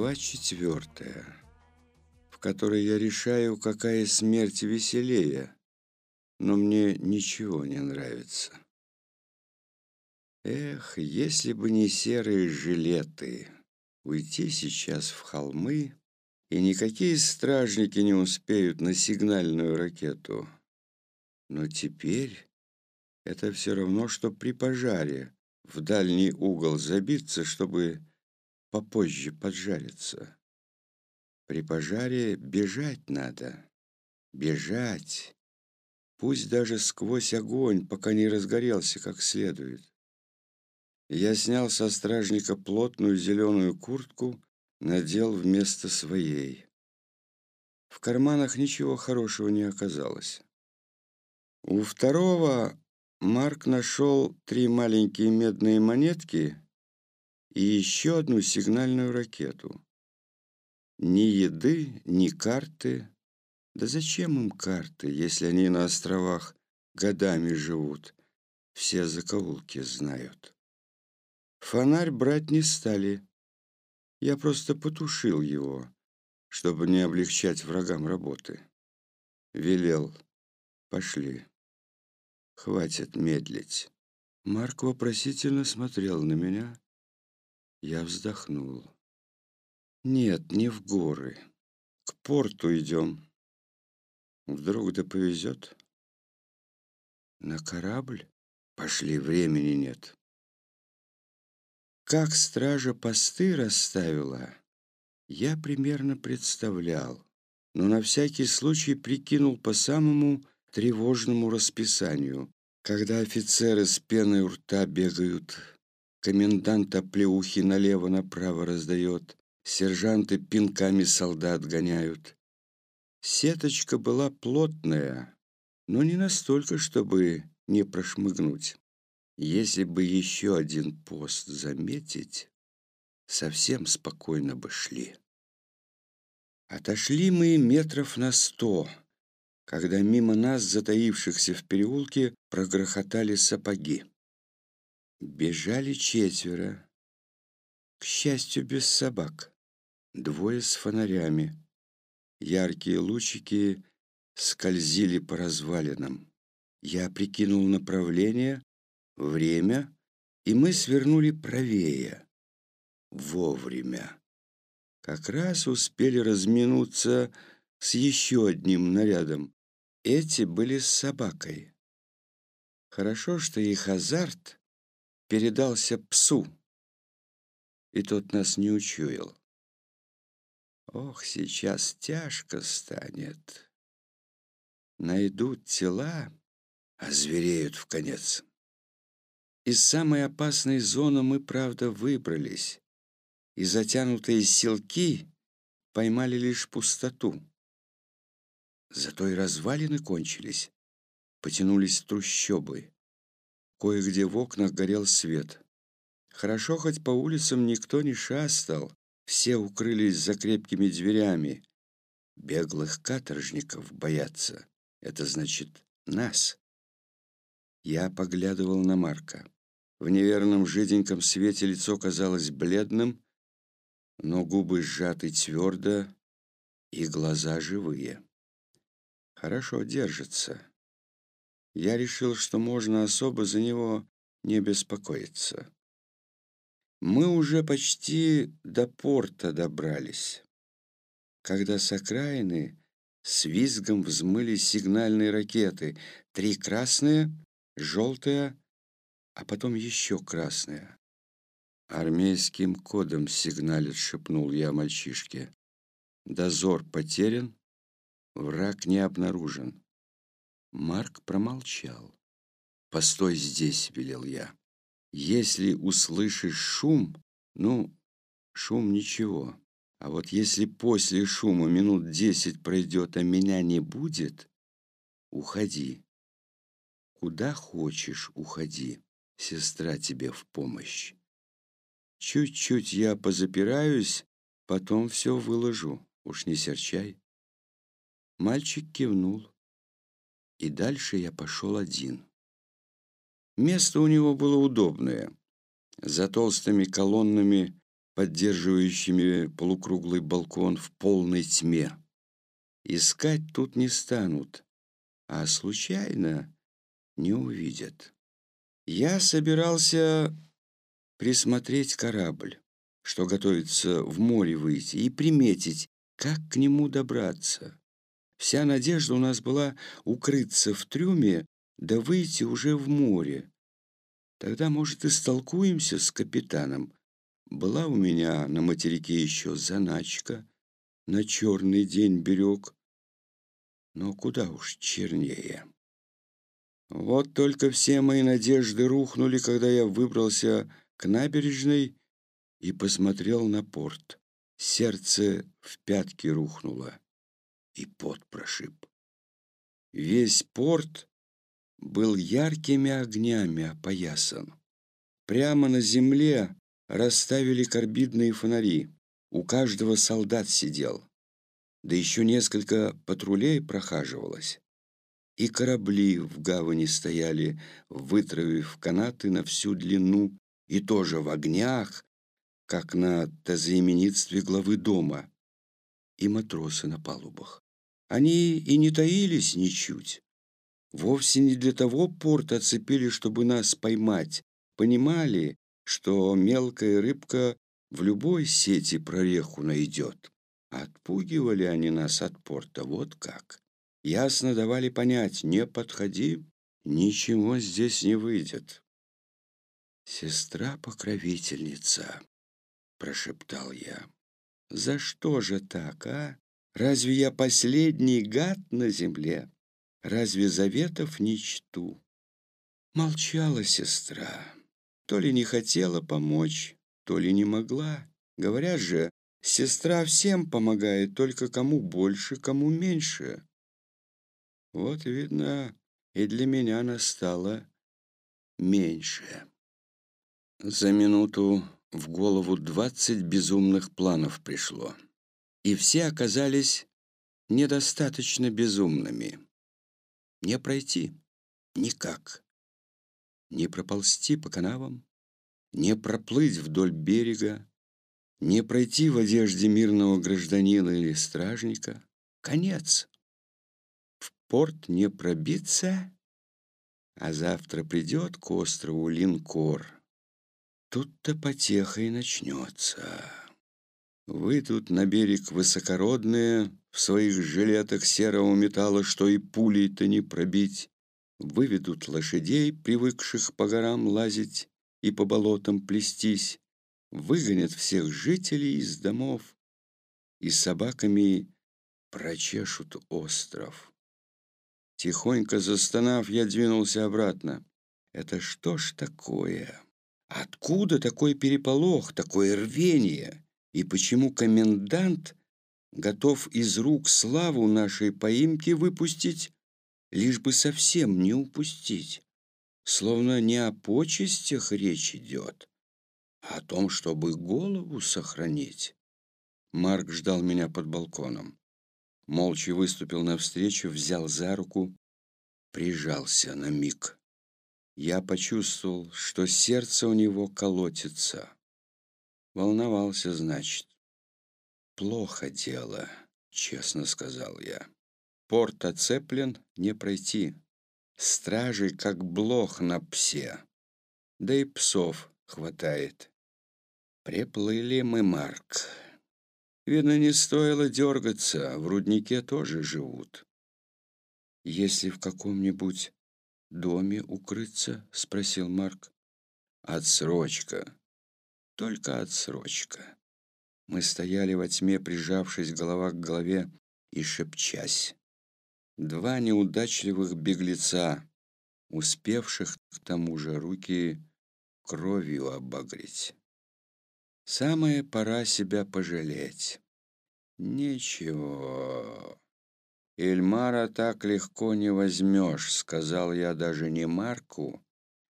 Глава четвертая, в которой я решаю, какая смерть веселее, но мне ничего не нравится. Эх, если бы не серые жилеты, уйти сейчас в холмы, и никакие стражники не успеют на сигнальную ракету. Но теперь это все равно, что при пожаре в дальний угол забиться, чтобы попозже поджариться. При пожаре бежать надо. Бежать. Пусть даже сквозь огонь, пока не разгорелся как следует. Я снял со стражника плотную зеленую куртку, надел вместо своей. В карманах ничего хорошего не оказалось. У второго Марк нашел три маленькие медные монетки и еще одну сигнальную ракету. Ни еды, ни карты. Да зачем им карты, если они на островах годами живут, все закоулки знают. Фонарь брать не стали. Я просто потушил его, чтобы не облегчать врагам работы. Велел. Пошли. Хватит медлить. Марк вопросительно смотрел на меня, я вздохнул. Нет, не в горы. К порту идем. Вдруг да повезет. На корабль? Пошли, времени нет. Как стража посты расставила, я примерно представлял, но на всякий случай прикинул по самому тревожному расписанию, когда офицеры с пеной у рта бегают Комендант оплеухи налево-направо раздает, сержанты пинками солдат гоняют. Сеточка была плотная, но не настолько, чтобы не прошмыгнуть. Если бы еще один пост заметить, совсем спокойно бы шли. Отошли мы метров на сто, когда мимо нас, затаившихся в переулке, прогрохотали сапоги. Бежали четверо. К счастью, без собак. Двое с фонарями. Яркие лучики скользили по развалинам. Я прикинул направление, время, и мы свернули правее. Вовремя. Как раз успели разминуться с еще одним нарядом. Эти были с собакой. Хорошо, что их азарт передался псу, и тот нас не учуял. Ох, сейчас тяжко станет. Найдут тела, а звереют в конец. Из самой опасной зоны мы, правда, выбрались, и затянутые селки поймали лишь пустоту. Зато и развалины кончились, потянулись трущобы. Кое-где в окнах горел свет. Хорошо, хоть по улицам никто не шастал, все укрылись за крепкими дверями. Беглых каторжников боятся. Это значит нас. Я поглядывал на Марка. В неверном жиденьком свете лицо казалось бледным, но губы сжаты твердо и глаза живые. Хорошо держится я решил, что можно особо за него не беспокоиться. Мы уже почти до порта добрались, когда с окраины с визгом взмыли сигнальные ракеты. Три красные, желтая, а потом еще красная. «Армейским кодом сигналит», — шепнул я мальчишке. «Дозор потерян, враг не обнаружен». Марк промолчал. «Постой здесь», — велел я. «Если услышишь шум, ну, шум ничего. А вот если после шума минут десять пройдет, а меня не будет, уходи. Куда хочешь, уходи. Сестра тебе в помощь. Чуть-чуть я позапираюсь, потом все выложу. Уж не серчай». Мальчик кивнул и дальше я пошел один. Место у него было удобное. За толстыми колоннами поддерживающими полукруглый балкон в полной тьме. Искать тут не станут, а случайно не увидят. Я собирался присмотреть корабль, что готовится в море выйти, и приметить, как к нему добраться. Вся надежда у нас была укрыться в трюме, да выйти уже в море. Тогда, может, и столкуемся с капитаном. Была у меня на материке еще заначка, на черный день берег. Но куда уж чернее. Вот только все мои надежды рухнули, когда я выбрался к набережной и посмотрел на порт. Сердце в пятки рухнуло и пот прошиб. Весь порт был яркими огнями опоясан. Прямо на земле расставили карбидные фонари. У каждого солдат сидел. Да еще несколько патрулей прохаживалось. И корабли в гавани стояли, вытравив канаты на всю длину, и тоже в огнях, как на тазоименитстве главы дома, и матросы на палубах. Они и не таились ничуть. Вовсе не для того порт оцепили, чтобы нас поймать. Понимали, что мелкая рыбка в любой сети прореху найдет. Отпугивали они нас от порта, вот как. Ясно давали понять, не подходи, ничего здесь не выйдет. «Сестра-покровительница», — прошептал я. «За что же так, а? Разве я последний гад на земле? Разве заветов не чту?» Молчала сестра. То ли не хотела помочь, то ли не могла. Говорят же, сестра всем помогает, только кому больше, кому меньше. Вот, видно, и для меня настало меньше. За минуту в голову двадцать безумных планов пришло. И все оказались недостаточно безумными. Не пройти никак не проползти по канавам, не проплыть вдоль берега, не пройти в одежде мирного гражданина или стражника. Конец. В порт не пробиться, а завтра придет к острову линкор. Тут-то потеха и начнется. Вы тут на берег высокородные, в своих жилетах серого металла, что и пулей-то не пробить выведут лошадей, привыкших по горам лазить и по болотам плестись, выгонят всех жителей из домов и собаками прочешут остров. Тихонько застонав, я двинулся обратно. Это что ж такое? Откуда такой переполох, такое рвение? И почему комендант готов из рук славу нашей поимки выпустить, лишь бы совсем не упустить. Словно не о почестях речь идет, а о том, чтобы голову сохранить. Марк ждал меня под балконом. Молча выступил навстречу, взял за руку, прижался на миг. Я почувствовал, что сердце у него колотится. Волновался, значит. «Плохо дело», — честно сказал я. Порт оцеплен, не пройти. Стражи, как блох на псе. Да и псов хватает. Приплыли мы, Марк. Видно, не стоило дергаться, в руднике тоже живут. Если в каком-нибудь доме укрыться, спросил Марк. Отсрочка. Только отсрочка. Мы стояли во тьме, прижавшись голова к голове и шепчась. Два неудачливых беглеца, успевших к тому же руки кровью обогреть. Самое пора себя пожалеть. Ничего. Эльмара так легко не возьмешь, сказал я даже не Марку,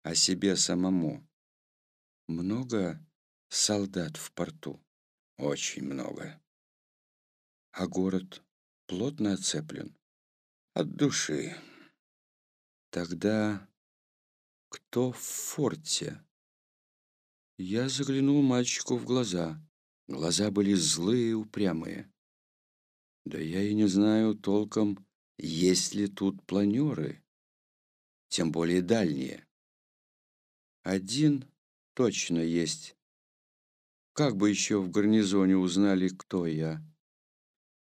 а себе самому. Много солдат в порту? Очень много. А город плотно оцеплен? от души. Тогда кто в форте? Я заглянул мальчику в глаза. Глаза были злые и упрямые. Да я и не знаю толком, есть ли тут планеры, тем более дальние. Один точно есть. Как бы еще в гарнизоне узнали, кто я?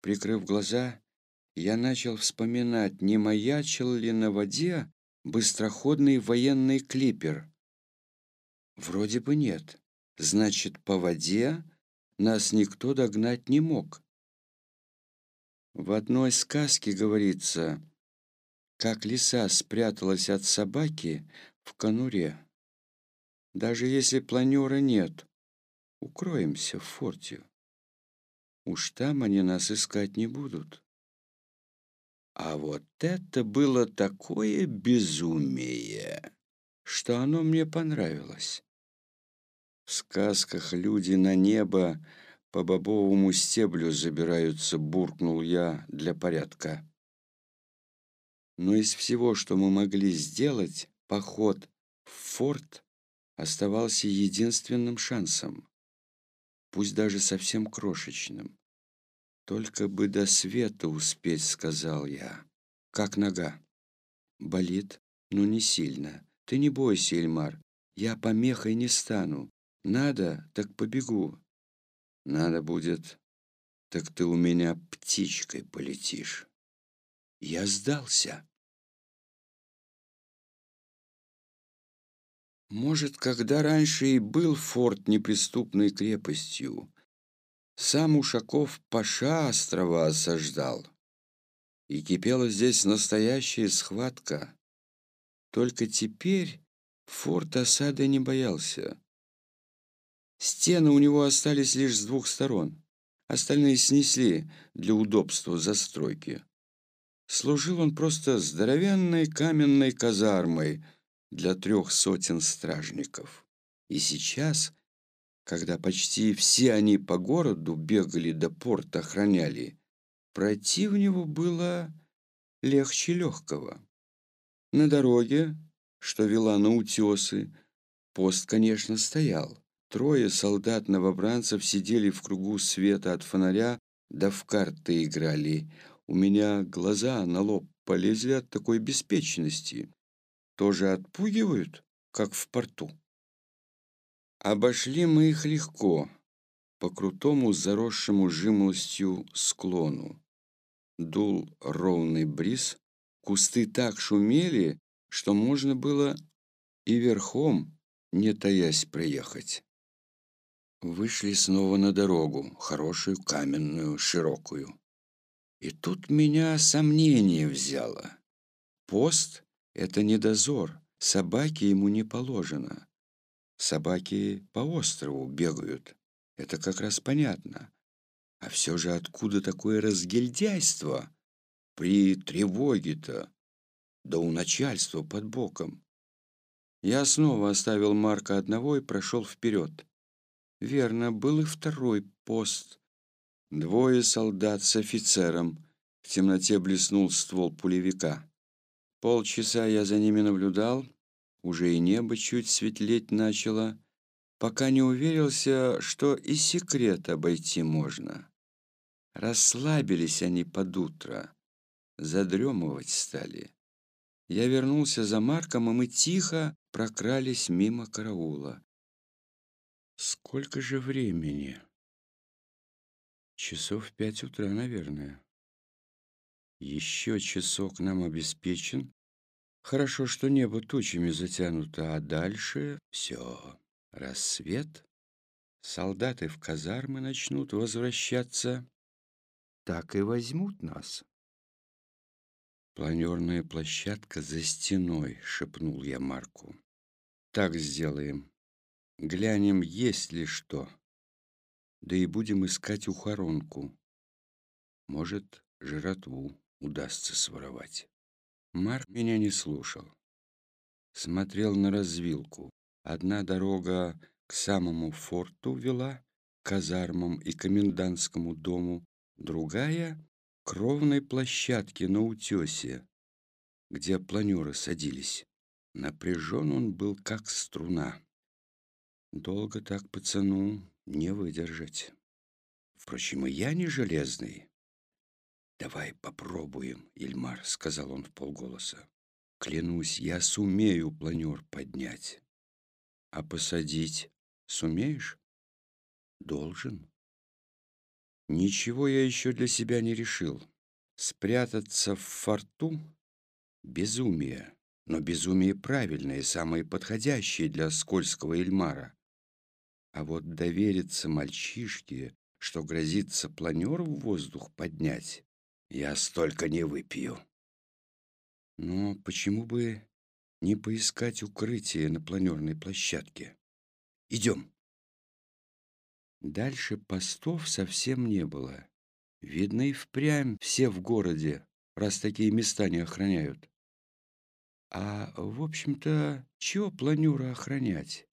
Прикрыв глаза, я начал вспоминать, не маячил ли на воде быстроходный военный клипер. Вроде бы нет. Значит, по воде нас никто догнать не мог. В одной сказке говорится, как лиса спряталась от собаки в конуре. Даже если планера нет, укроемся в форте. Уж там они нас искать не будут. А вот это было такое безумие, что оно мне понравилось. В сказках люди на небо по бобовому стеблю забираются, буркнул я для порядка. Но из всего, что мы могли сделать, поход в форт оставался единственным шансом, пусть даже совсем крошечным. «Только бы до света успеть», — сказал я. «Как нога?» «Болит, но не сильно. Ты не бойся, Эльмар. Я помехой не стану. Надо, так побегу. Надо будет, так ты у меня птичкой полетишь. Я сдался. Может, когда раньше и был форт неприступной крепостью, сам Ушаков Паша острова осаждал, и кипела здесь настоящая схватка. Только теперь форт осады не боялся. Стены у него остались лишь с двух сторон. Остальные снесли для удобства застройки. Служил он просто здоровенной каменной казармой для трех сотен стражников. И сейчас, когда почти все они по городу бегали до порта охраняли, пройти в него было легче легкого. На дороге, что вела на утесы, пост, конечно, стоял. Трое солдат-новобранцев сидели в кругу света от фонаря, да в карты играли. У меня глаза на лоб полезли от такой беспечности. Тоже отпугивают, как в порту. Обошли мы их легко, по крутому заросшему жимолостью склону. Дул ровный бриз, кусты так шумели, что можно было и верхом, не таясь, проехать. Вышли снова на дорогу, хорошую, каменную, широкую. И тут меня сомнение взяло. Пост — это не дозор, собаке ему не положено. Собаки по острову бегают, это как раз понятно. А все же откуда такое разгильдяйство? При тревоге-то, да у начальства под боком. Я снова оставил Марка одного и прошел вперед. Верно, был и второй пост. Двое солдат с офицером. В темноте блеснул ствол пулевика. Полчаса я за ними наблюдал. Уже и небо чуть светлеть начало, пока не уверился, что и секрет обойти можно. Расслабились они под утро, задремывать стали. Я вернулся за Марком, и мы тихо прокрались мимо караула. Сколько же времени? Часов пять утра, наверное. Еще часок нам обеспечен. Хорошо, что небо тучами затянуто, а дальше все. Рассвет. Солдаты в казармы начнут возвращаться. Так и возьмут нас. «Планерная площадка за стеной», — шепнул я Марку. «Так сделаем. Глянем, есть ли что. Да и будем искать ухоронку. Может, жратву удастся своровать. Марк меня не слушал. Смотрел на развилку. Одна дорога к самому форту вела, к казармам и комендантскому дому, другая — к ровной площадке на утесе, где планеры садились. Напряжен он был, как струна. Долго так пацану не выдержать. Впрочем, и я не железный. «Давай попробуем, Ильмар», — сказал он в полголоса. «Клянусь, я сумею планер поднять. А посадить сумеешь?» «Должен». Ничего я еще для себя не решил. Спрятаться в форту — безумие, но безумие правильное, самое подходящее для скользкого Эльмара. А вот довериться мальчишке, что грозится планер в воздух поднять, я столько не выпью. Но почему бы не поискать укрытие на планерной площадке? Идем. Дальше постов совсем не было. Видно, и впрямь все в городе, раз такие места не охраняют. А, в общем-то, чего планюра охранять?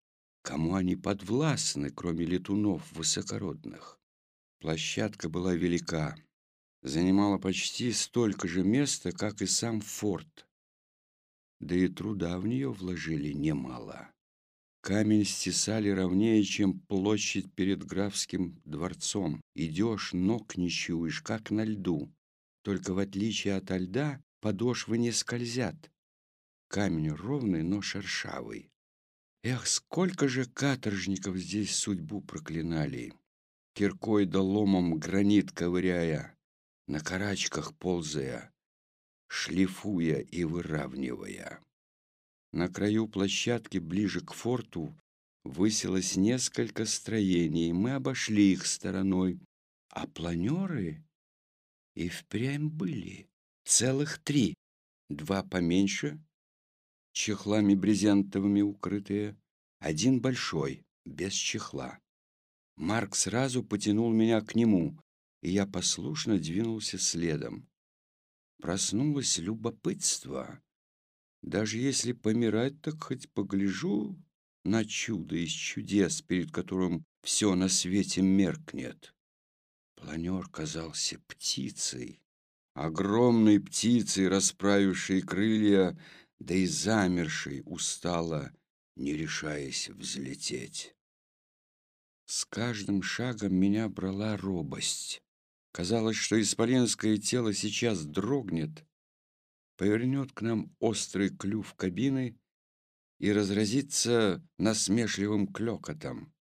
Кому они подвластны, кроме летунов высокородных? Площадка была велика, занимала почти столько же места, как и сам форт. Да и труда в нее вложили немало. Камень стесали ровнее, чем площадь перед графским дворцом. Идешь, ног не чуешь, как на льду. Только в отличие от льда подошвы не скользят. Камень ровный, но шершавый. Эх, сколько же каторжников здесь судьбу проклинали. Киркой да ломом гранит ковыряя, на карачках ползая, шлифуя и выравнивая. На краю площадки, ближе к форту, высилось несколько строений. Мы обошли их стороной, а планеры и впрямь были. Целых три. Два поменьше, чехлами брезентовыми укрытые, один большой, без чехла. Марк сразу потянул меня к нему, и я послушно двинулся следом. Проснулось любопытство. Даже если помирать, так хоть погляжу на чудо из чудес, перед которым все на свете меркнет. Планер казался птицей, огромной птицей, расправившей крылья, да и замершей устала, не решаясь взлететь. С каждым шагом меня брала робость. Казалось, что исполинское тело сейчас дрогнет, повернет к нам острый клюв кабины и разразится насмешливым клёкотом.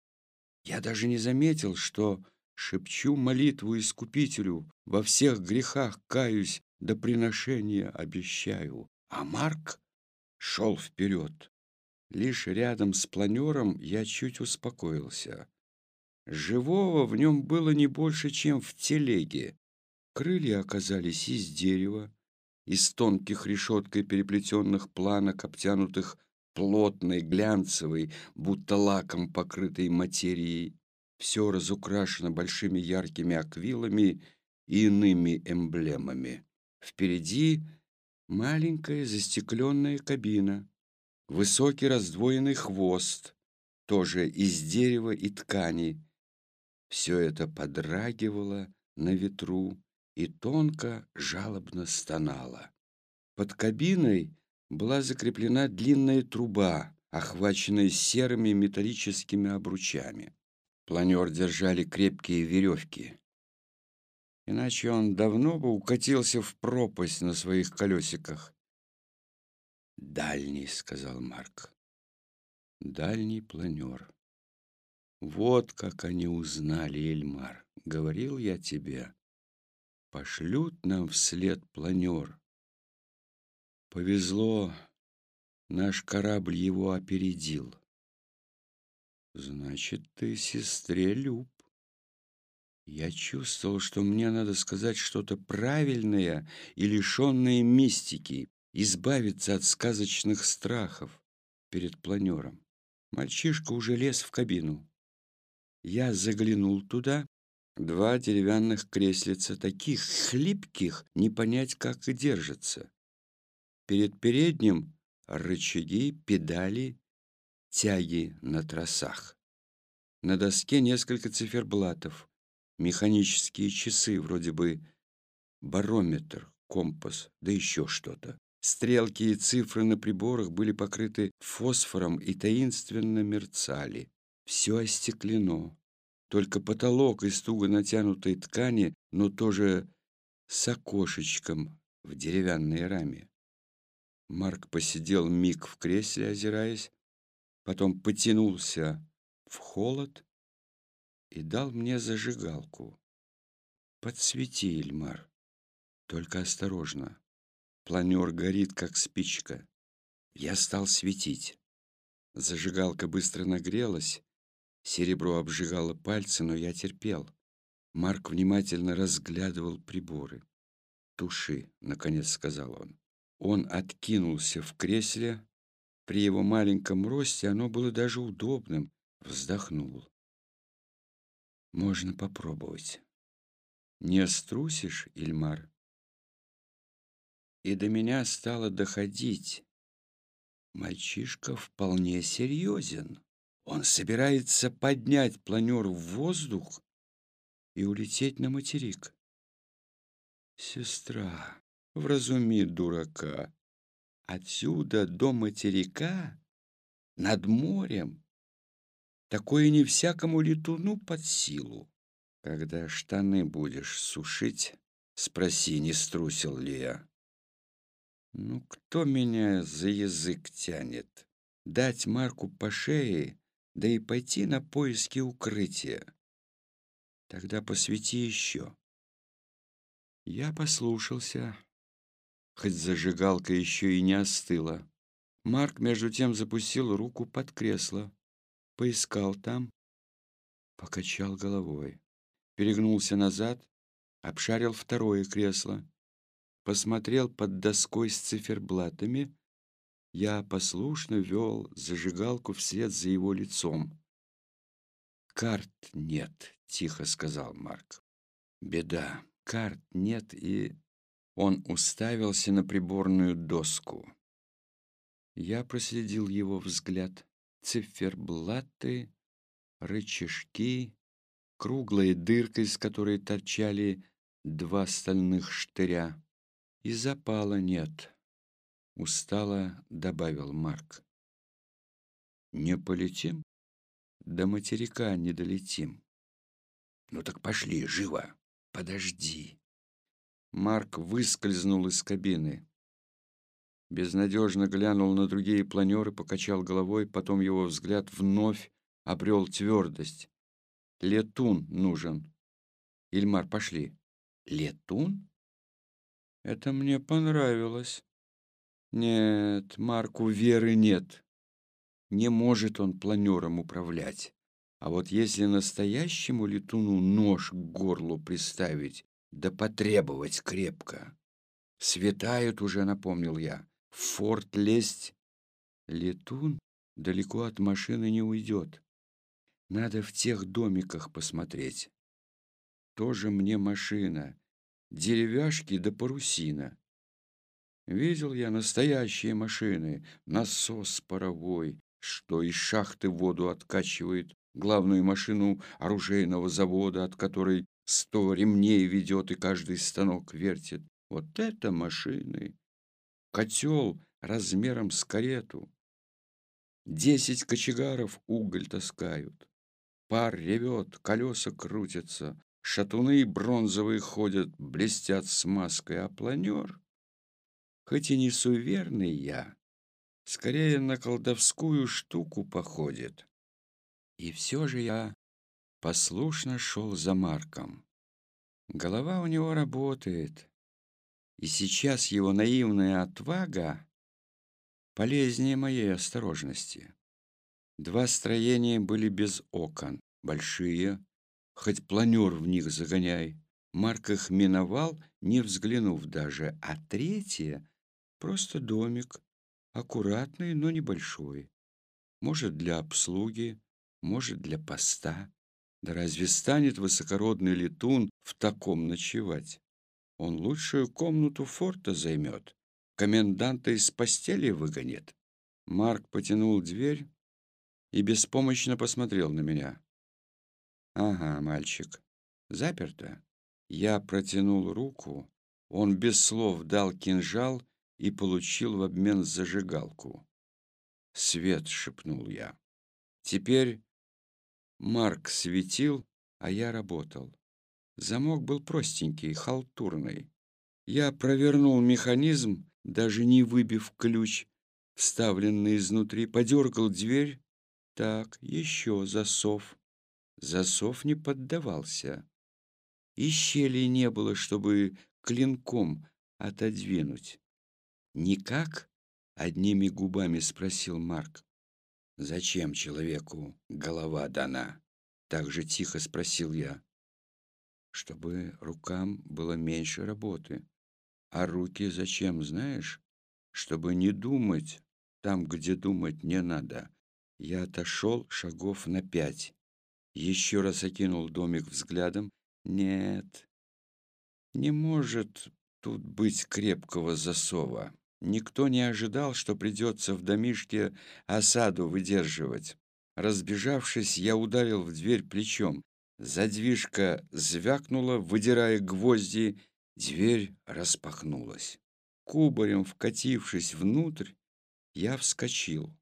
Я даже не заметил, что шепчу молитву Искупителю, во всех грехах каюсь, до приношения обещаю. А Марк шел вперед. Лишь рядом с планером я чуть успокоился. Живого в нем было не больше, чем в телеге. Крылья оказались из дерева, из тонких решеткой переплетенных планок, обтянутых плотной, глянцевой, будто лаком покрытой материей. Все разукрашено большими яркими аквилами и иными эмблемами. Впереди маленькая застекленная кабина, высокий раздвоенный хвост, тоже из дерева и ткани. Все это подрагивало на ветру, и тонко, жалобно стонала. Под кабиной была закреплена длинная труба, охваченная серыми металлическими обручами. Планер держали крепкие веревки. Иначе он давно бы укатился в пропасть на своих колесиках. «Дальний», — сказал Марк. «Дальний планер». «Вот как они узнали, Эльмар. Говорил я тебе, пошлют нам вслед планер. Повезло, наш корабль его опередил. Значит, ты сестре Люб. Я чувствовал, что мне надо сказать что-то правильное и лишенное мистики, избавиться от сказочных страхов перед планером. Мальчишка уже лез в кабину. Я заглянул туда Два деревянных креслица, таких хлипких, не понять, как и держатся. Перед передним рычаги, педали, тяги на тросах. На доске несколько циферблатов, механические часы, вроде бы барометр, компас, да еще что-то. Стрелки и цифры на приборах были покрыты фосфором и таинственно мерцали. Все остеклено. Только потолок из туго натянутой ткани, но тоже с окошечком в деревянной раме. Марк посидел миг в кресле, озираясь, потом потянулся в холод и дал мне зажигалку. «Подсвети, Эльмар, только осторожно. Планер горит, как спичка». Я стал светить. Зажигалка быстро нагрелась, серебро обжигало пальцы, но я терпел. Марк внимательно разглядывал приборы. «Туши», — наконец сказал он. Он откинулся в кресле. При его маленьком росте оно было даже удобным. Вздохнул. «Можно попробовать». «Не струсишь, Ильмар?» И до меня стало доходить. Мальчишка вполне серьезен. Он собирается поднять планер в воздух и улететь на материк. Сестра, вразуми дурака. Отсюда до материка, над морем, такое не всякому летуну под силу. Когда штаны будешь сушить, спроси, не струсил ли я. Ну, кто меня за язык тянет? Дать Марку по шее, да и пойти на поиски укрытия. Тогда посвети еще. Я послушался, хоть зажигалка еще и не остыла. Марк, между тем, запустил руку под кресло, поискал там, покачал головой, перегнулся назад, обшарил второе кресло, посмотрел под доской с циферблатами. Я послушно вел зажигалку вслед за его лицом. «Карт нет», — тихо сказал Марк. «Беда, карт нет, и...» Он уставился на приборную доску. Я проследил его взгляд. Циферблаты, рычажки, круглая дырка, из которой торчали два стальных штыря. И запала нет. Устало добавил Марк. Не полетим? До материка не долетим. Ну так пошли, живо. Подожди. Марк выскользнул из кабины. Безнадежно глянул на другие планеры, покачал головой, потом его взгляд вновь обрел твердость. Летун нужен. Ильмар, пошли. Летун? Это мне понравилось. Нет, Марку веры нет. Не может он планером управлять. А вот если настоящему летуну нож к горлу приставить, да потребовать крепко. Светает уже, напомнил я. В форт лезть. Летун далеко от машины не уйдет. Надо в тех домиках посмотреть. Тоже мне машина деревяшки да парусина. Видел я настоящие машины, насос паровой, что из шахты воду откачивает, главную машину оружейного завода, от которой сто ремней ведет и каждый станок вертит. Вот это машины! Котел размером с карету. Десять кочегаров уголь таскают. Пар ревет, колеса крутятся, Шатуны бронзовые ходят, блестят смазкой, а планер, хоть и не суверный я, скорее на колдовскую штуку походит. И все же я послушно шел за Марком. Голова у него работает, и сейчас его наивная отвага полезнее моей осторожности. Два строения были без окон, большие, хоть планер в них загоняй. Марк их миновал, не взглянув даже, а третье — просто домик, аккуратный, но небольшой. Может, для обслуги, может, для поста. Да разве станет высокородный летун в таком ночевать? Он лучшую комнату форта займет, коменданта из постели выгонит. Марк потянул дверь и беспомощно посмотрел на меня. «Ага, мальчик. Заперто?» Я протянул руку. Он без слов дал кинжал и получил в обмен зажигалку. «Свет!» — шепнул я. «Теперь Марк светил, а я работал. Замок был простенький, халтурный. Я провернул механизм, даже не выбив ключ, вставленный изнутри, подергал дверь. Так, еще засов. Засов не поддавался. И щели не было, чтобы клинком отодвинуть. «Никак?» — одними губами спросил Марк. «Зачем человеку голова дана?» — так же тихо спросил я. «Чтобы рукам было меньше работы. А руки зачем, знаешь? Чтобы не думать там, где думать не надо». Я отошел шагов на пять. Еще раз окинул домик взглядом. Нет, не может тут быть крепкого засова. Никто не ожидал, что придется в домишке осаду выдерживать. Разбежавшись, я ударил в дверь плечом. Задвижка звякнула, выдирая гвозди. Дверь распахнулась. Кубарем вкатившись внутрь, я вскочил.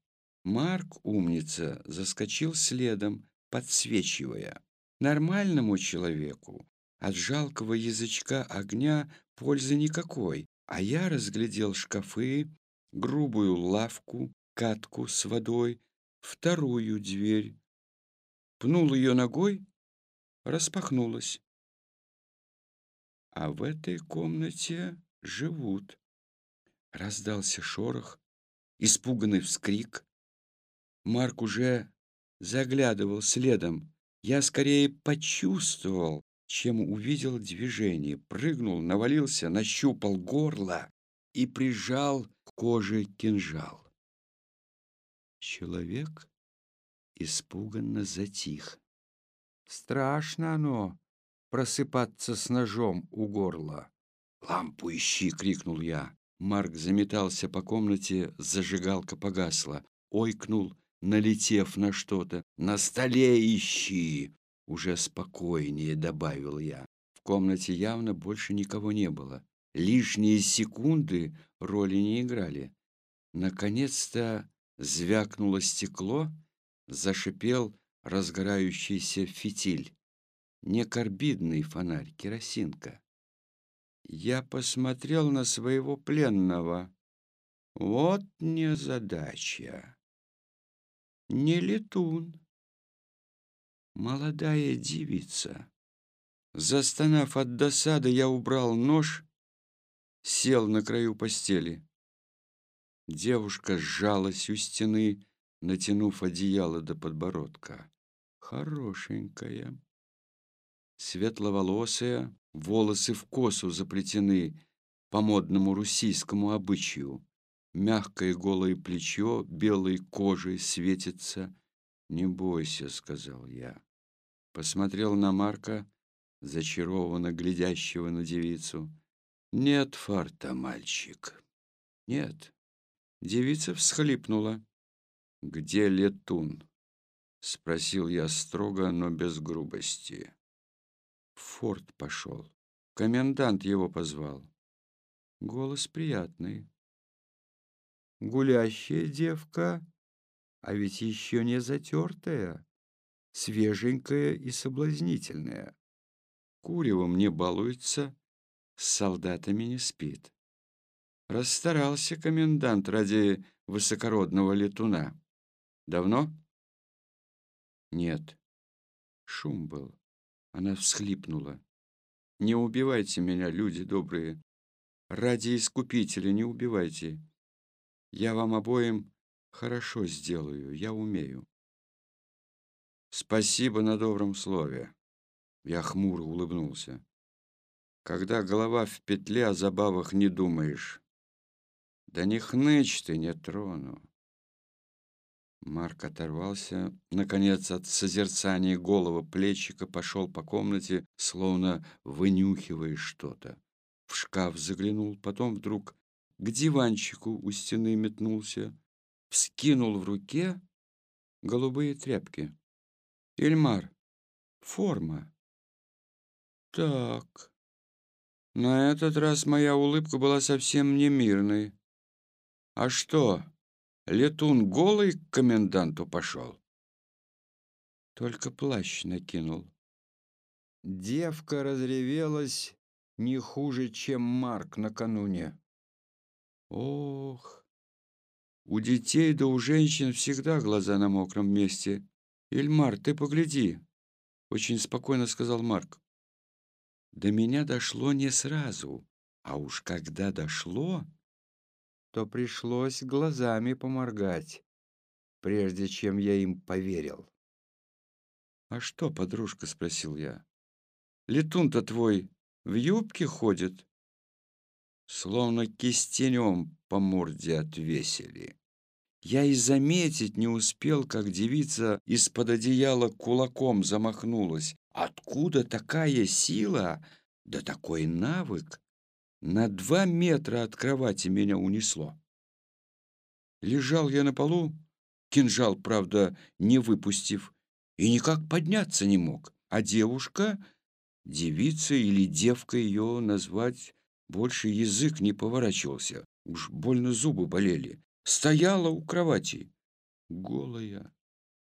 Марк, умница, заскочил следом, подсвечивая. Нормальному человеку от жалкого язычка огня пользы никакой, а я разглядел шкафы, грубую лавку, катку с водой, вторую дверь. Пнул ее ногой, распахнулась. А в этой комнате живут. Раздался шорох, испуганный вскрик. Марк уже заглядывал следом. Я скорее почувствовал, чем увидел движение, прыгнул, навалился, нащупал горло и прижал к коже кинжал. Человек испуганно затих. Страшно оно просыпаться с ножом у горла. «Лампу ищи!» — крикнул я. Марк заметался по комнате, зажигалка погасла. Ойкнул, налетев на что-то. «На столе ищи!» Уже спокойнее добавил я. В комнате явно больше никого не было. Лишние секунды роли не играли. Наконец-то звякнуло стекло, зашипел разгорающийся фитиль. Не карбидный фонарь, керосинка. Я посмотрел на своего пленного. Вот незадача. Не летун молодая девица. Застонав от досады, я убрал нож, сел на краю постели. Девушка сжалась у стены, натянув одеяло до подбородка. Хорошенькая. Светловолосая, волосы в косу заплетены по модному русийскому обычаю. Мягкое голое плечо белой кожей светится. «Не бойся», — сказал я посмотрел на Марка, зачарованно глядящего на девицу. «Нет фарта, мальчик, нет». Девица всхлипнула. «Где летун?» — спросил я строго, но без грубости. В форт пошел. Комендант его позвал. Голос приятный. Гулящая девка, а ведь еще не затертая свеженькая и соблазнительная. Куревом не балуется, с солдатами не спит. Расстарался комендант ради высокородного летуна. Давно? Нет. Шум был. Она всхлипнула. Не убивайте меня, люди добрые. Ради искупителя не убивайте. Я вам обоим хорошо сделаю, я умею. Спасибо на добром слове. Я хмуро улыбнулся. Когда голова в петле, о забавах не думаешь. Да не хнычь ты, не трону. Марк оторвался, наконец, от созерцания голого плечика, пошел по комнате, словно вынюхивая что-то. В шкаф заглянул, потом вдруг к диванчику у стены метнулся, вскинул в руке голубые тряпки. Ильмар, форма. Так. На этот раз моя улыбка была совсем не мирной. А что, летун голый к коменданту пошел? только плащ накинул. Девка разревелась не хуже, чем Марк накануне. Ох, у детей да у женщин всегда глаза на мокром месте. Ильмар, ты погляди, очень спокойно сказал Марк. До меня дошло не сразу, а уж когда дошло, то пришлось глазами поморгать, прежде чем я им поверил. «А что, подружка?» — спросил я. «Летун-то твой в юбке ходит?» Словно кистенем по морде отвесили. Я и заметить не успел, как девица из-под одеяла кулаком замахнулась. Откуда такая сила, да такой навык? На два метра от кровати меня унесло. Лежал я на полу, кинжал, правда, не выпустив, и никак подняться не мог. А девушка, девица или девка ее назвать, больше язык не поворачивался. Уж больно зубы болели. Стояла у кровати, голая,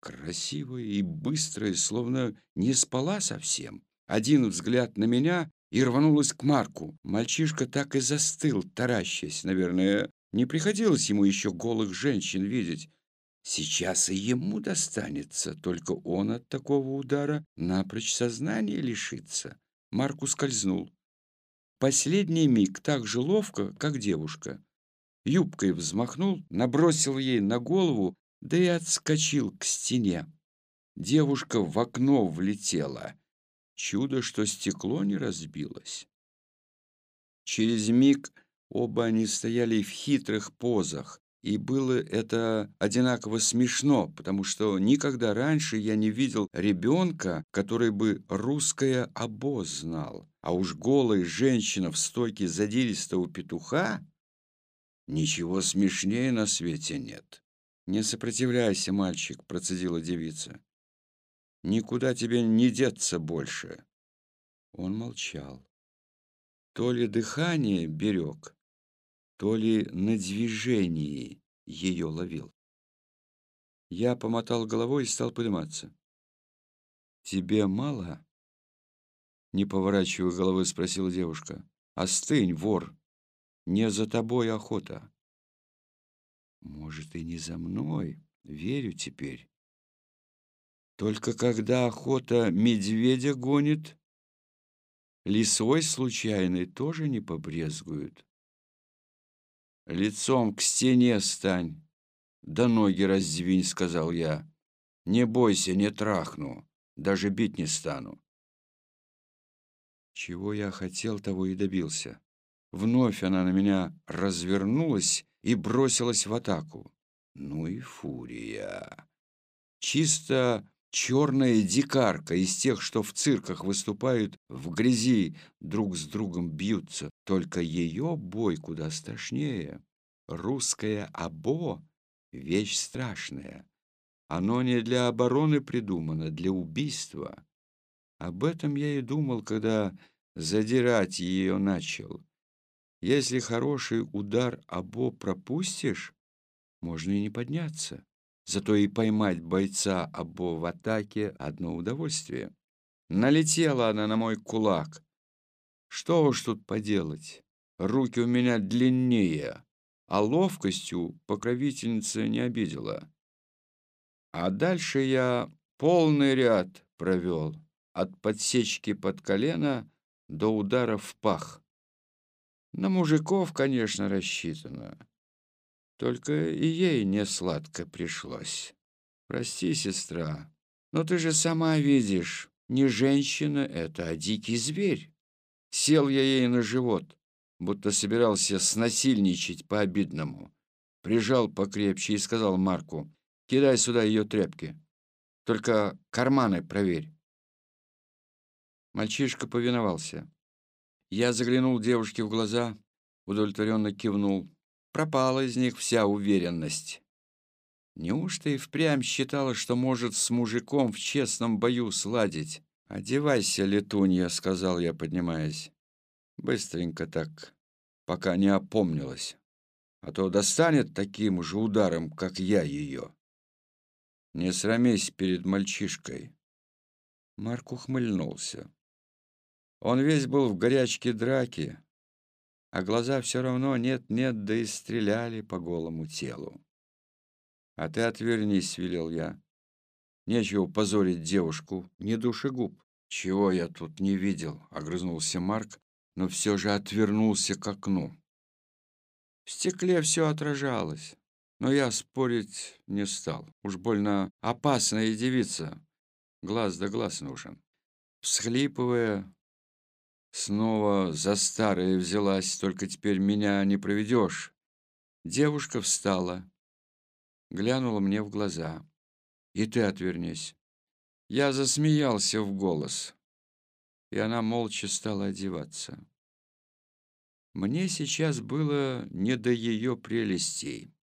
красивая и быстрая, словно не спала совсем. Один взгляд на меня и рванулась к Марку. Мальчишка так и застыл, таращась. Наверное, не приходилось ему еще голых женщин видеть. Сейчас и ему достанется, только он от такого удара напрочь сознания лишится. Марк ускользнул. Последний миг так же ловко, как девушка. Юбкой взмахнул, набросил ей на голову, да и отскочил к стене. Девушка в окно влетела. Чудо, что стекло не разбилось. Через миг оба они стояли в хитрых позах, и было это одинаково смешно, потому что никогда раньше я не видел ребенка, который бы русское обоз знал. А уж голая женщина в стойке задиристого петуха ничего смешнее на свете нет. «Не сопротивляйся, мальчик», — процедила девица. «Никуда тебе не деться больше». Он молчал. То ли дыхание берег, то ли на движении ее ловил. Я помотал головой и стал подниматься. «Тебе мало?» Не поворачивая головы, спросила девушка. «Остынь, вор! Не за тобой охота!» «Может, и не за мной, верю теперь. Только когда охота медведя гонит, лисой случайный тоже не побрезгуют. «Лицом к стене стань, да ноги раздвинь», — сказал я. «Не бойся, не трахну, даже бить не стану». Чего я хотел, того и добился. Вновь она на меня развернулась и бросилась в атаку. Ну и фурия. Чисто черная дикарка из тех, что в цирках выступают, в грязи друг с другом бьются. Только ее бой куда страшнее. Русское або — вещь страшная. Оно не для обороны придумано, для убийства. Об этом я и думал, когда задирать ее начал. Если хороший удар або пропустишь, можно и не подняться. Зато и поймать бойца обо в атаке — одно удовольствие. Налетела она на мой кулак. Что уж тут поделать? Руки у меня длиннее, а ловкостью покровительница не обидела. А дальше я полный ряд провел, от подсечки под колено до удара в пах. На мужиков, конечно, рассчитано. Только и ей не сладко пришлось. Прости, сестра, но ты же сама видишь, не женщина это, а дикий зверь. Сел я ей на живот, будто собирался снасильничать по-обидному. Прижал покрепче и сказал Марку, кидай сюда ее тряпки. Только карманы проверь. Мальчишка повиновался. Я заглянул девушке в глаза, удовлетворенно кивнул пропала из них вся уверенность. Неужто и впрямь считала, что может с мужиком в честном бою сладить? «Одевайся, летунья», — сказал я, поднимаясь. Быстренько так, пока не опомнилась. А то достанет таким же ударом, как я ее. Не срамись перед мальчишкой. Марк ухмыльнулся. Он весь был в горячке драки, а глаза все равно нет-нет, да и стреляли по голому телу. «А ты отвернись», — велел я. «Нечего позорить девушку, не душегуб». «Чего я тут не видел?» — огрызнулся Марк, но все же отвернулся к окну. В стекле все отражалось, но я спорить не стал. Уж больно опасная девица. Глаз да глаз нужен. Всхлипывая, снова за старое взялась, только теперь меня не проведешь. Девушка встала, глянула мне в глаза. «И ты отвернись». Я засмеялся в голос, и она молча стала одеваться. Мне сейчас было не до ее прелестей.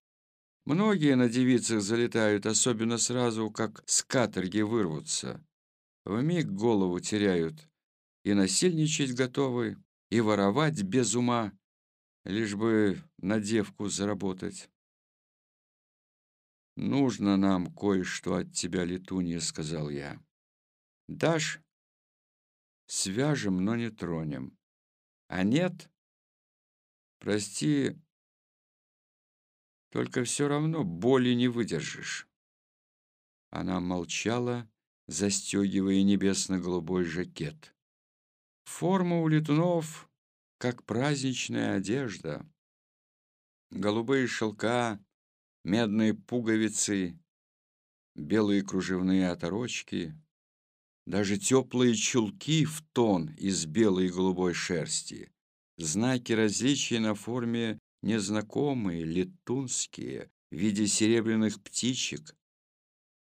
Многие на девицах залетают, особенно сразу, как с каторги вырвутся. Вмиг голову теряют, и насильничать готовы, и воровать без ума, лишь бы на девку заработать. «Нужно нам кое-что от тебя, Летунья», — сказал я. «Дашь? Свяжем, но не тронем. А нет? Прости, только все равно боли не выдержишь». Она молчала, застегивая небесно-голубой жакет. Форма у летунов, как праздничная одежда. Голубые шелка, медные пуговицы, белые кружевные оторочки, даже теплые чулки в тон из белой и голубой шерсти. Знаки различия на форме незнакомые, летунские, в виде серебряных птичек.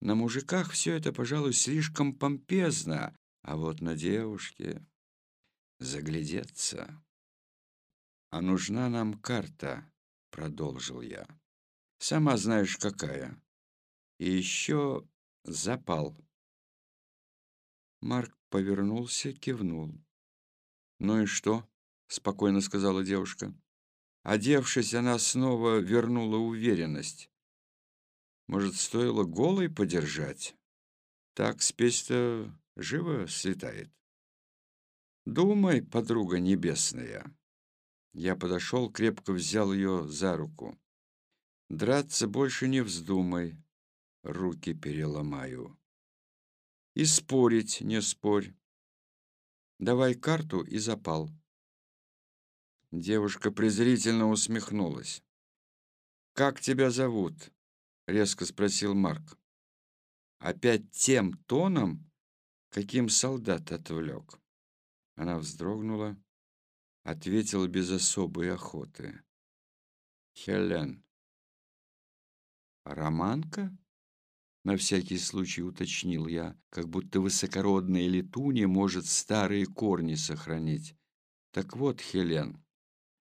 На мужиках все это, пожалуй, слишком помпезно, а вот на девушке заглядеться. «А нужна нам карта», — продолжил я. Сама знаешь, какая. И еще запал. Марк повернулся, кивнул. «Ну и что?» — спокойно сказала девушка. Одевшись, она снова вернула уверенность. «Может, стоило голой подержать? Так спесь-то живо слетает». «Думай, подруга небесная». Я подошел, крепко взял ее за руку. Драться больше не вздумай, руки переломаю. И спорить не спорь. Давай карту и запал. Девушка презрительно усмехнулась. «Как тебя зовут?» — резко спросил Марк. Опять тем тоном, каким солдат отвлек. Она вздрогнула, ответила без особой охоты. «Хелен». «Романка?» На всякий случай уточнил я, как будто высокородная летунья может старые корни сохранить. Так вот, Хелен,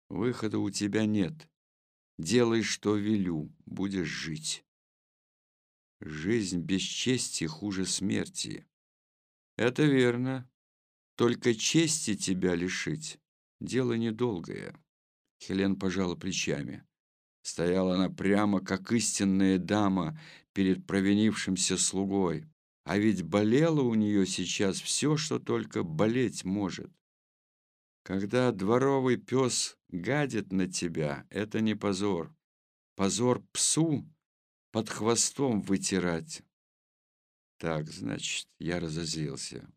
выхода у тебя нет. Делай, что велю, будешь жить. Жизнь без чести хуже смерти. Это верно. Только чести тебя лишить — дело недолгое. Хелен пожала плечами. Стояла она прямо, как истинная дама перед провинившимся слугой. А ведь болело у нее сейчас все, что только болеть может. Когда дворовый пес гадит на тебя, это не позор. Позор псу под хвостом вытирать. Так, значит, я разозлился.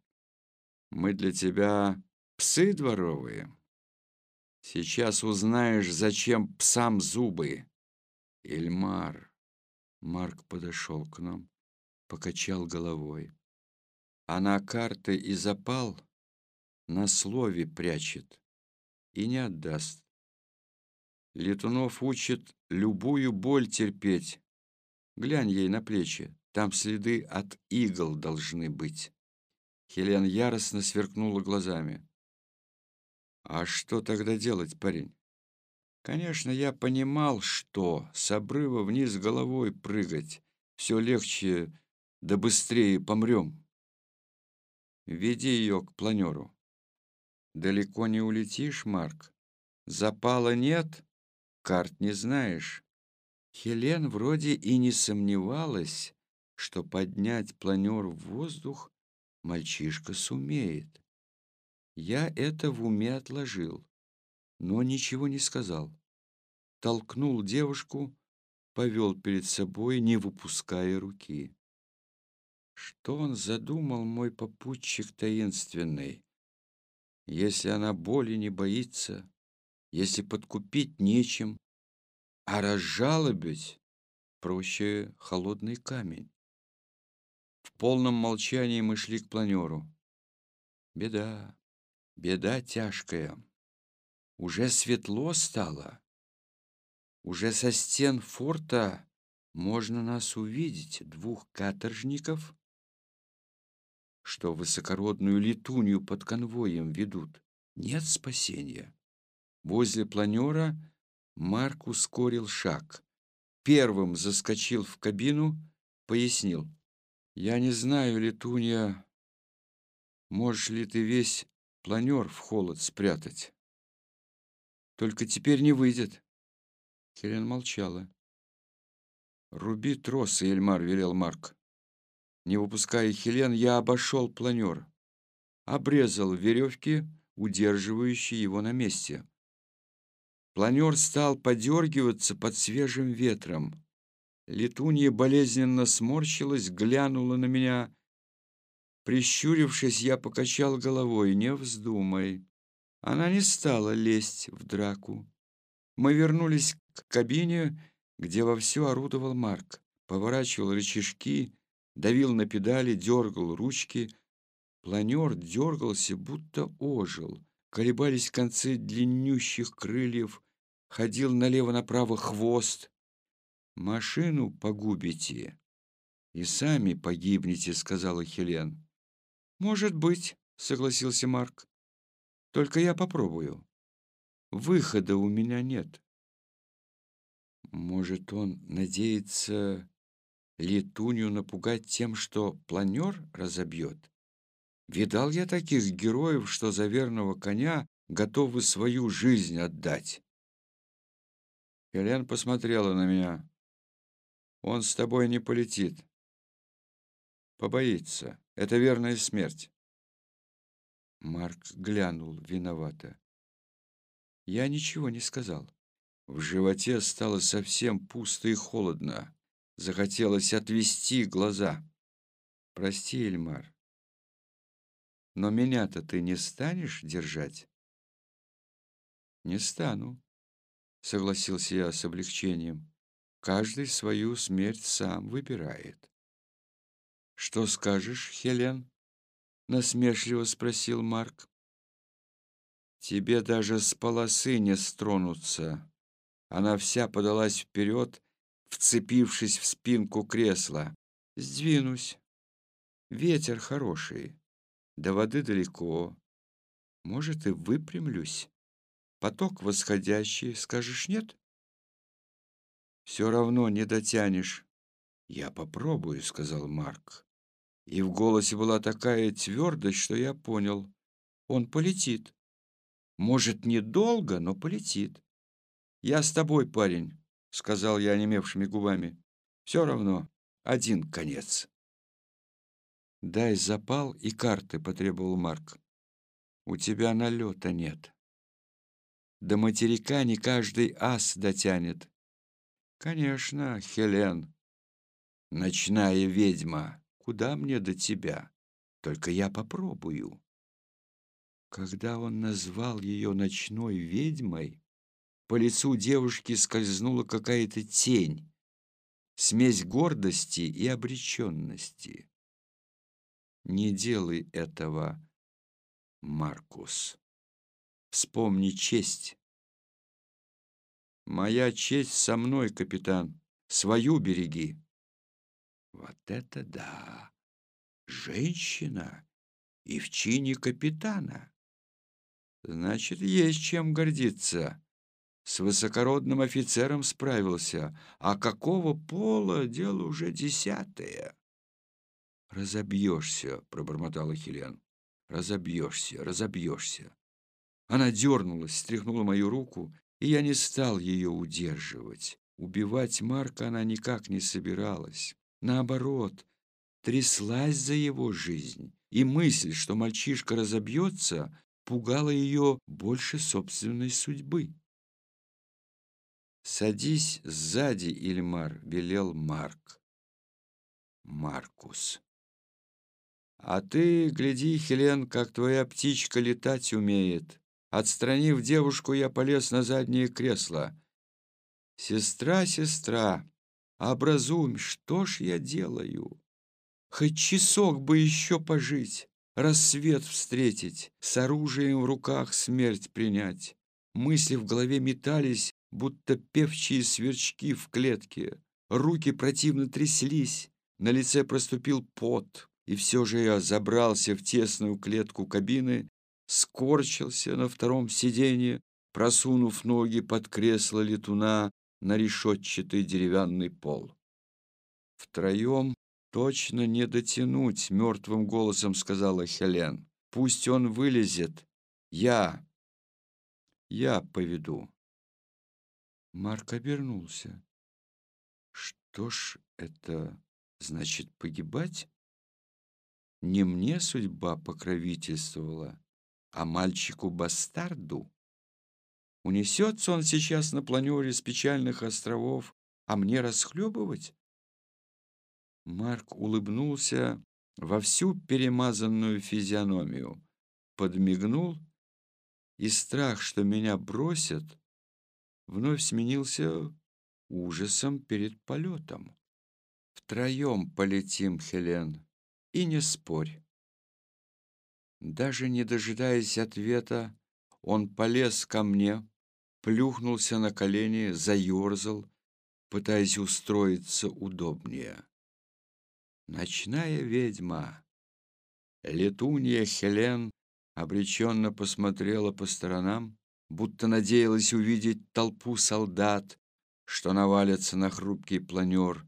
Мы для тебя псы дворовые? Сейчас узнаешь, зачем псам зубы. Эльмар. Марк подошел к нам, покачал головой. Она карты и запал на слове прячет и не отдаст. Летунов учит любую боль терпеть. Глянь ей на плечи, там следы от игл должны быть. Хелен яростно сверкнула глазами. А что тогда делать, парень? Конечно, я понимал, что с обрыва вниз головой прыгать все легче, да быстрее помрем. Веди ее к планеру. Далеко не улетишь, Марк. Запала нет, карт не знаешь. Хелен вроде и не сомневалась, что поднять планер в воздух мальчишка сумеет. Я это в уме отложил, но ничего не сказал. Толкнул девушку, повел перед собой, не выпуская руки. Что он задумал, мой попутчик таинственный? Если она боли не боится, если подкупить нечем, а разжалобить проще холодный камень. В полном молчании мы шли к планеру. Беда, беда тяжкая. Уже светло стало. Уже со стен форта можно нас увидеть, двух каторжников, что высокородную летунью под конвоем ведут. Нет спасения. Возле планера Марк ускорил шаг. Первым заскочил в кабину, пояснил. «Я не знаю, Летунья, можешь ли ты весь планер в холод спрятать? Только теперь не выйдет». Хелен молчала. «Руби тросы, Эльмар», — велел Марк. Не выпуская Хелен, я обошел планер. Обрезал веревки, удерживающие его на месте. Планер стал подергиваться под свежим ветром. Летунья болезненно сморщилась, глянула на меня. Прищурившись, я покачал головой. «Не вздумай». Она не стала лезть в драку. Мы вернулись к кабине, где вовсю орудовал Марк. Поворачивал рычажки, давил на педали, дергал ручки. Планер дергался, будто ожил. Колебались концы длиннющих крыльев, ходил налево-направо хвост. «Машину погубите и сами погибнете», — сказала Хелен. «Может быть», — согласился Марк. «Только я попробую. Выхода у меня нет». Может, он надеется летунью напугать тем, что планер разобьет? Видал я таких героев, что за верного коня готовы свою жизнь отдать. Хелен посмотрела на меня. «Он с тобой не полетит. Побоится. Это верная смерть». Марк глянул виновато. Я ничего не сказал. В животе стало совсем пусто и холодно. Захотелось отвести глаза. «Прости, Эльмар, но меня-то ты не станешь держать?» «Не стану», согласился я с облегчением. Каждый свою смерть сам выбирает. Что скажешь, Хелен? насмешливо спросил Марк. Тебе даже с полосы не стронуться. Она вся подалась вперед, вцепившись в спинку кресла. Сдвинусь. Ветер хороший. До воды далеко. Может, и выпрямлюсь. Поток восходящий, скажешь нет? Все равно не дотянешь. Я попробую, сказал Марк. И в голосе была такая твердость, что я понял. Он полетит. Может, недолго, но полетит. Я с тобой, парень, сказал я онемевшими губами. Все равно, один конец. Дай запал и карты, потребовал Марк. У тебя налета нет. До материка не каждый ас дотянет. Конечно, Хелен, ночная ведьма, куда мне до тебя? Только я попробую. Когда он назвал ее ночной ведьмой, по лицу девушки скользнула какая-то тень, смесь гордости и обреченности. Не делай этого, Маркус. Вспомни честь. Моя честь со мной, капитан. Свою береги. Вот это да! Женщина и в чине капитана. Значит, есть чем гордиться. С высокородным офицером справился, а какого пола дело уже десятое. «Разобьешься», — пробормотала Хелен. «Разобьешься, разобьешься». Она дернулась, стряхнула мою руку, и я не стал ее удерживать. Убивать Марка она никак не собиралась. наоборот, тряслась за его жизнь, и мысль, что мальчишка разобьется, пугала ее больше собственной судьбы. «Садись сзади, Ильмар», — велел Марк. Маркус. «А ты, гляди, Хелен, как твоя птичка летать умеет. Отстранив девушку, я полез на заднее кресло. Сестра, сестра, образумь, что ж я делаю? Хоть часок бы еще пожить, рассвет встретить, с оружием в руках смерть принять. Мысли в голове метались, будто певчие сверчки в клетке. Руки противно тряслись, на лице проступил пот, и все же я забрался в тесную клетку кабины, скорчился на втором сиденье, просунув ноги под кресло летуна на решетчатый деревянный пол. Втроем точно не дотянуть, мертвым голосом сказала Хелен. Пусть он вылезет. Я, я поведу. Марк обернулся. Что ж это значит погибать? Не мне судьба покровительствовала, а мальчику-бастарду. Унесется он сейчас на планере с печальных островов, а мне расхлебывать? Марк улыбнулся во всю перемазанную физиономию, подмигнул, и страх, что меня бросят, вновь сменился ужасом перед полетом. Втроем полетим, Хелен, и не спорь. Даже не дожидаясь ответа, он полез ко мне, плюхнулся на колени, заерзал, пытаясь устроиться удобнее. Ночная ведьма, летунья Хелен, обреченно посмотрела по сторонам, будто надеялась увидеть толпу солдат, что навалятся на хрупкий планер,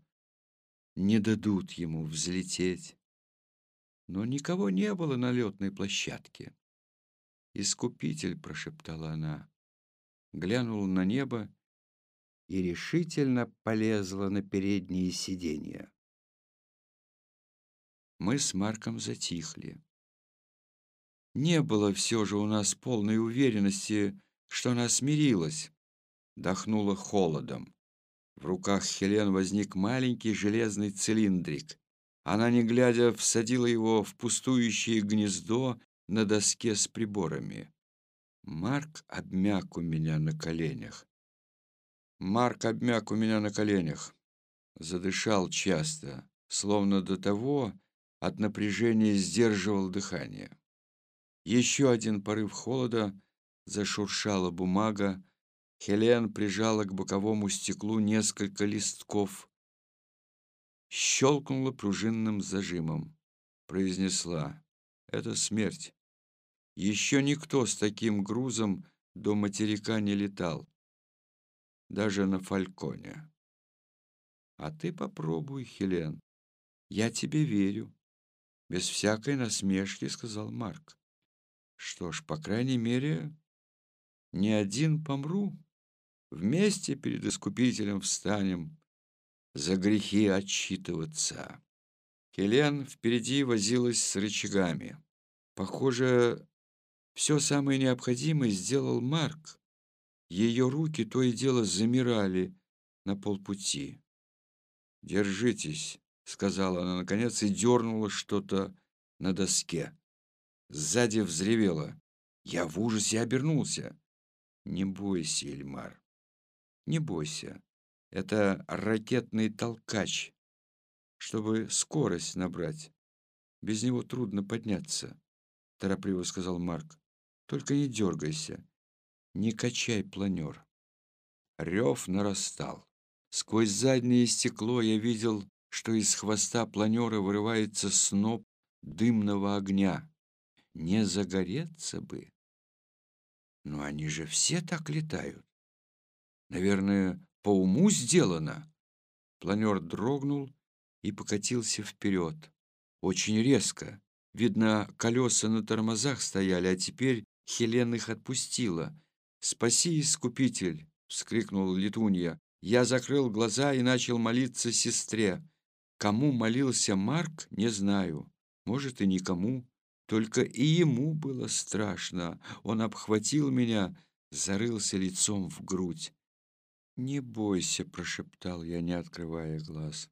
не дадут ему взлететь. Но никого не было на летной площадке. «Искупитель», — прошептала она, глянула на небо и решительно полезла на передние сиденья. Мы с Марком затихли. Не было все же у нас полной уверенности, что она смирилась. Дохнула холодом. В руках Хелен возник маленький железный цилиндрик. Она, не глядя, всадила его в пустующее гнездо на доске с приборами. Марк обмяк у меня на коленях. Марк обмяк у меня на коленях. Задышал часто, словно до того от напряжения сдерживал дыхание. Еще один порыв холода, зашуршала бумага, Хелен прижала к боковому стеклу несколько листков, щелкнула пружинным зажимом, произнесла «Это смерть». Еще никто с таким грузом до материка не летал, даже на Фальконе. А ты попробуй, Хелен, я тебе верю. Без всякой насмешки, сказал Марк. Что ж, по крайней мере, не один помру. Вместе перед Искупителем встанем, за грехи отчитываться. Хелен впереди возилась с рычагами. Похоже, все самое необходимое сделал Марк. Ее руки то и дело замирали на полпути. «Держитесь», — сказала она наконец и дернула что-то на доске. Сзади взревела. Я в ужасе обернулся. «Не бойся, Эльмар, не бойся. Это ракетный толкач, чтобы скорость набрать. Без него трудно подняться», — торопливо сказал Марк. «Только не дергайся, не качай планер». Рев нарастал. Сквозь заднее стекло я видел, что из хвоста планера вырывается сноп дымного огня. Не загореться бы. Но они же все так летают. Наверное, по уму сделано. Планер дрогнул и покатился вперед. Очень резко. Видно, колеса на тормозах стояли, а теперь Хелен их отпустила. «Спаси, искупитель!» — вскрикнул Летунья. Я закрыл глаза и начал молиться сестре. Кому молился Марк, не знаю. Может, и никому. Только и ему было страшно. Он обхватил меня, зарылся лицом в грудь. «Не бойся», — прошептал я, не открывая глаз.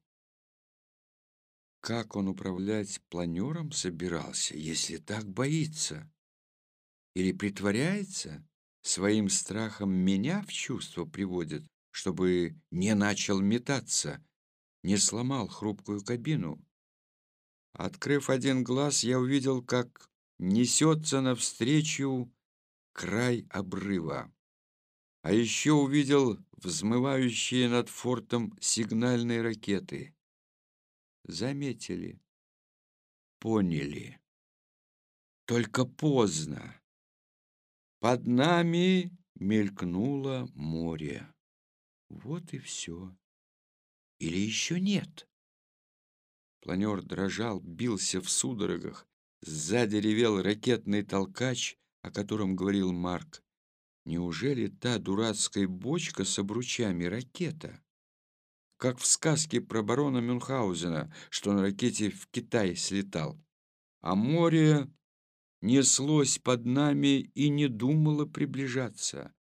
Как он управлять планером собирался, если так боится? Или притворяется? Своим страхом меня в чувство приводит, чтобы не начал метаться, не сломал хрупкую кабину. Открыв один глаз, я увидел, как несется навстречу край обрыва. А еще увидел взмывающие над фортом сигнальные ракеты. Заметили, поняли. Только поздно. Под нами мелькнуло море. Вот и все. Или еще нет? Планер дрожал, бился в судорогах. Сзади ревел ракетный толкач, о котором говорил Марк. Неужели та дурацкая бочка с обручами ракета? Как в сказке про барона Мюнхгаузена, что на ракете в Китай слетал. А море неслось под нами и не думало приближаться.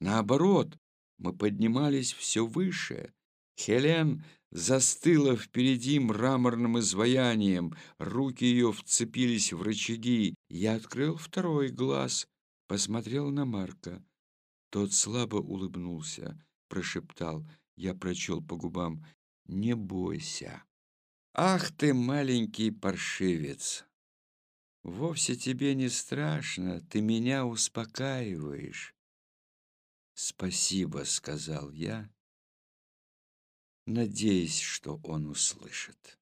Наоборот, мы поднимались все выше. Хелен застыла впереди мраморным изваянием, руки ее вцепились в рычаги. Я открыл второй глаз, посмотрел на Марка. Тот слабо улыбнулся, прошептал. Я прочел по губам «Не бойся». «Ах ты, маленький паршивец! Вовсе тебе не страшно, ты меня успокаиваешь». «Спасибо», — сказал я, надеясь, что он услышит.